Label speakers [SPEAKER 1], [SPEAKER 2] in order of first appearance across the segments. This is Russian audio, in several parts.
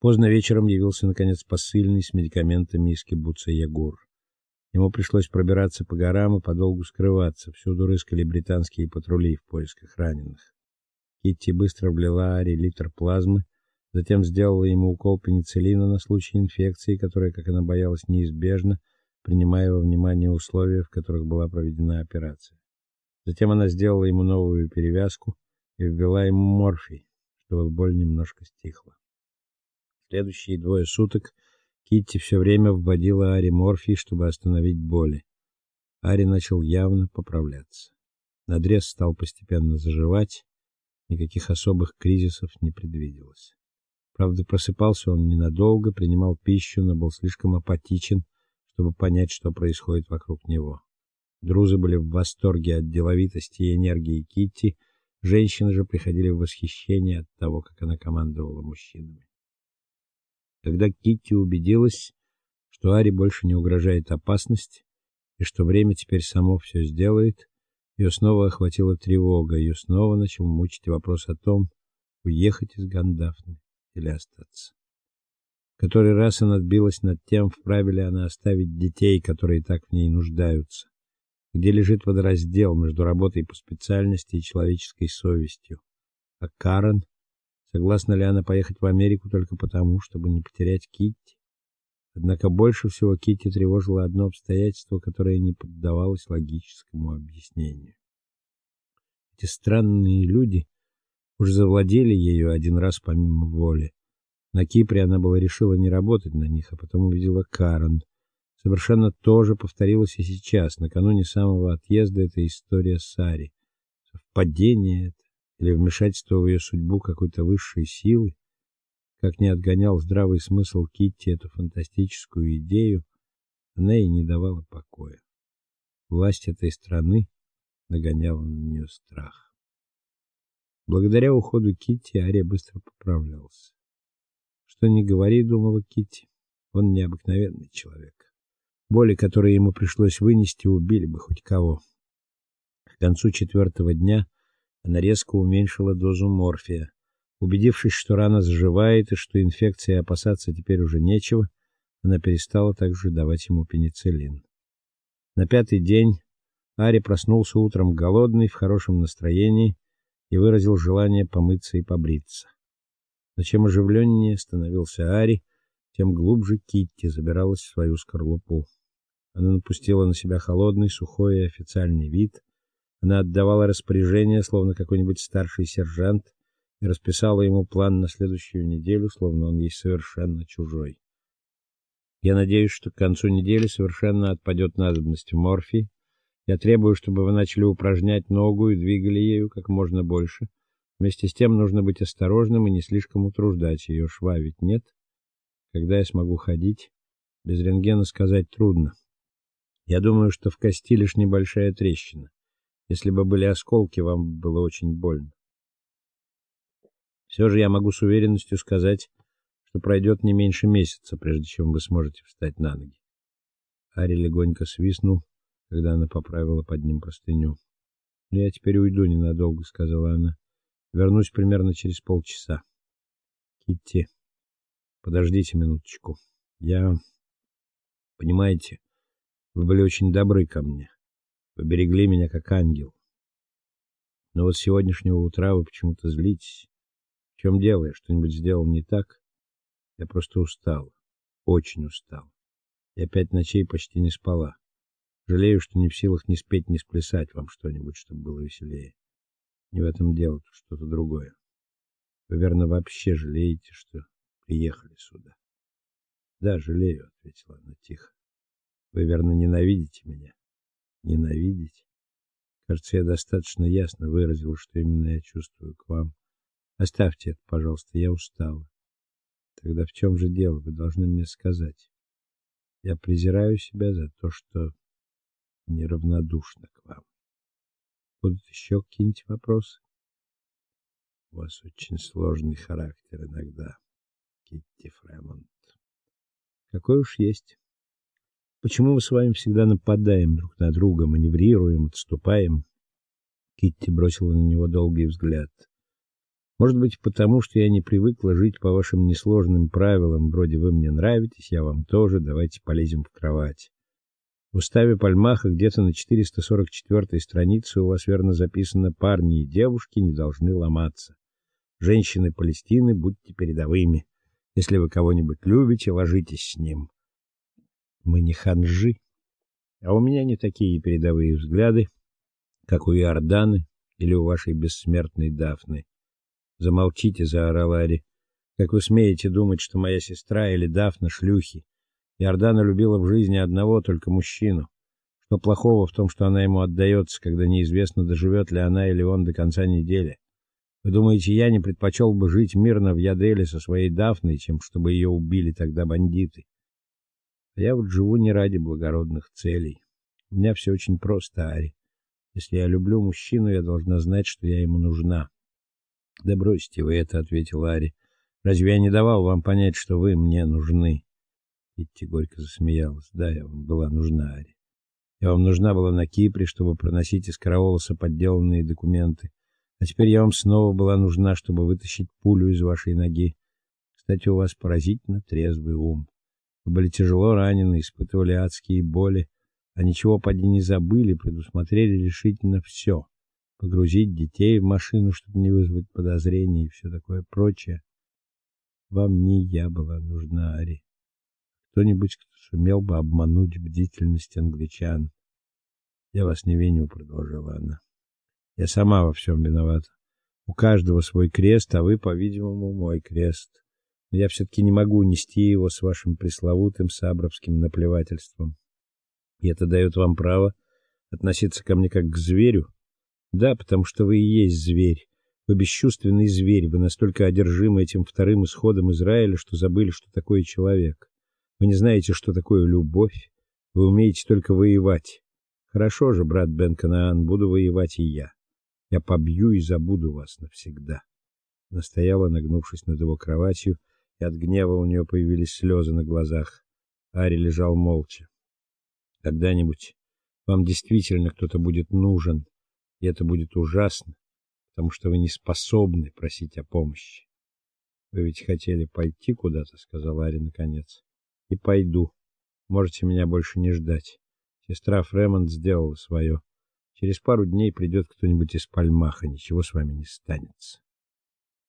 [SPEAKER 1] Поздно вечером явился наконец посыльный с медикаментами из кибуца Ягур. Ему пришлось пробираться по горам и подолгу скрываться. Всюду рыскали британские патрули в поисках раненых. Китти быстро влила Ари литр плазмы, затем сделала ему укол пенициллина на случай инфекции, которая, как она боялась, неизбежна, принимая во внимание условия, в которых была проведена операция. Затем она сделала ему новую перевязку и ввела ему морфий, чтобы боль немножко стихла. Следующие двое суток Китти все время вводила Ари морфий, чтобы остановить боли. Ари начал явно поправляться. Надрез стал постепенно заживать, никаких особых кризисов не предвиделось. Правда, просыпался он ненадолго, принимал пищу, но был слишком апатичен, чтобы понять, что происходит вокруг него. Друзы были в восторге от деловитости и энергии Китти, женщины же приходили в восхищение от того, как она командовала мужчинами. Когда Китти убедилась, что Ари больше не угрожает опасность и что время теперь само все сделает, ее снова охватила тревога, ее снова начал мучить вопрос о том, уехать из Гандафны или остаться. В который раз она отбилась над тем, вправе ли она оставить детей, которые так в ней нуждаются. Где лежит водораздел между работой по специальности и человеческой совестью? А Карен, согласна ли она поехать в Америку только потому, чтобы не потерять Китти? Однако больше всего Китти тревожило одно обстоятельство, которое не поддавалось логическому объяснению. Эти странные люди уже завладели ею один раз помимо воли. На Кипре она была решила не работать на них, а потом увидела Карен. Совершенно то же повторилось и сейчас, накануне самого отъезда эта история с Ари. Совпадение или вмешательство в ее судьбу какой-то высшей силы? Как не отгонял здравый смысл Китти эту фантастическую идею, она ей не давала покоя. Власть этой страны нагоняла на нее страх. Благодаря уходу Китти Ария быстро поправлялся. Что ни говори, думала Китти, он необыкновенный человек. Боли, которые ему пришлось вынести, убили бы хоть кого. К концу четвертого дня она резко уменьшила дозу морфия. Убедившись, что рана заживает и что инфекции опасаться теперь уже нечего, она перестала также давать ему пенициллин. На пятый день Ари проснулся утром голодный, в хорошем настроении и выразил желание помыться и побриться. Но чем оживленнее становился Ари, тем глубже Китти забиралась в свою скорлупу. Она напустила на себя холодный, сухой и официальный вид. Она отдавала распоряжения, словно какой-нибудь старший сержант, и расписала ему план на следующую неделю, словно он ей совершенно чужой. Я надеюсь, что к концу недели совершенно отпадет надобность в морфии. Я требую, чтобы вы начали упражнять ногу и двигали ею как можно больше. Вместе с тем нужно быть осторожным и не слишком утруждать ее. Шва ведь нет. Когда я смогу ходить, без рентгена сказать трудно. Я думаю, что в кости лишь небольшая трещина. Если бы были осколки, вам было очень больно. Все же я могу с уверенностью сказать, что пройдет не меньше месяца, прежде чем вы сможете встать на ноги. Ари легонько свистнул, когда она поправила под ним простыню. "Я теперь уйду ненадолго", сказала она. "Вернусь примерно через полчаса". Китти, подождите минуточку. Я понимаете, вы были очень добры ко мне. Вы берегли меня как ангел. Но вот с сегодняшнего утра вы почему-то злитесь. В чем дело? Я что-нибудь сделал не так? Я просто устал. Очень устал. Я пять ночей почти не спала. Жалею, что не в силах ни спеть, ни сплясать вам что-нибудь, чтобы было веселее. Не в этом дело, тут что-то другое. Вы верно вообще жалеете, что приехали сюда? Да, жалею, ответила она тихо. Вы верно ненавидите меня? Ненавидеть? Кажется, я достаточно ясно выразил, что именно я чувствую к вам. Оставьте это, пожалуйста, я устала. Тогда в чем же дело? Вы должны мне сказать. Я презираю себя за то, что неравнодушна к вам. Будут еще какие-нибудь вопросы? У вас очень сложный характер иногда, Китти Фремонт. Какой уж есть. Почему мы с вами всегда нападаем друг на друга, маневрируем, отступаем? Китти бросила на него долгий взгляд. Может быть, потому что я не привыкла жить по вашим несложным правилам, вроде вы мне нравитесь, я вам тоже, давайте полезем в кровать. В уставе Пальмаха где-то на 444-й странице у вас верно записано: парни и девушки не должны ломаться. Женщины Палестины, будьте передовыми. Если вы кого-нибудь любите, ложитесь с ним. Мы не ханжи, а у меня не такие передовые взгляды, как у Иорданы или у вашей бессмертной Дафны. Замолчите, заорал Ари. Как вы смеете думать, что моя сестра или Дафна шлюхи? Иордана любила в жизни одного только мужчину. Что плохого в том, что она ему отдается, когда неизвестно, доживет ли она или он до конца недели? Вы думаете, я не предпочел бы жить мирно в Яделе со своей Дафной, чем чтобы ее убили тогда бандиты? А я вот живу не ради благородных целей. У меня все очень просто, Ари. Если я люблю мужчину, я должна знать, что я ему нужна. Да бросьте вы это, ответил Ари. Разве я не давал вам понять, что вы мне нужны? Китти горько засмеялась. Да, я вам была нужна, Ари. Я вам нужна была на Кипре, чтобы проносить из караулоса подделанные документы. А теперь я вам снова была нужна, чтобы вытащить пулю из вашей ноги. Кстати, у вас поразительно трезвый ум. Были тяжело ранены, испытывали адские боли, а ничего поди не забыли, предусмотрели решительно все погрузить детей в машину, чтобы не вызвать подозрений и все такое прочее. Вам не я была нужна, Ари. Кто-нибудь, кто сумел бы обмануть бдительность англичан. Я вас не виню, продолжала она. Я сама во всем виновата. У каждого свой крест, а вы, по-видимому, мой крест. Но я все таки не могу нести его с вашим пресловутым сабровским наплевательством. И это дает вам право относиться ко мне как к зверю, да, потому что вы и есть зверь. Вы бесчувственный зверь, вы настолько одержимы этим вторым исходом Израиля, что забыли, что такое человек. Вы не знаете, что такое любовь. Вы умеете только воевать. Хорошо же, брат Бен Канаан, буду воевать и я. Я побью и забуду вас навсегда. Настояла, нагнувшись над его кроватью, и от гнева у нее появились слезы на глазах. Ари лежал молча. Когда-нибудь вам действительно кто-то будет нужен, и это будет ужасно, потому что вы не способны просить о помощи. Вы ведь хотели пойти куда-то, сказала Ари наконец. И пойду. Можете меня больше не ждать. Сестра Фремонт сделала свое. Через пару дней придет кто-нибудь из Пальмаха, ничего с вами не станется.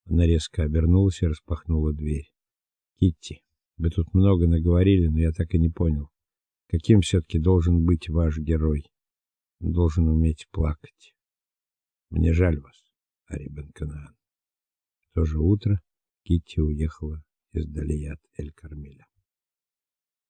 [SPEAKER 1] Она резко обернулась и распахнула дверь. Китти, вы тут много наговорили, но я так и не понял, каким все таки должен быть ваш герой. Он должен уметь плакать. Мне жаль вас, Ари бен Канаан. В то же утро Китти уехала из Далият эль-Кармеля.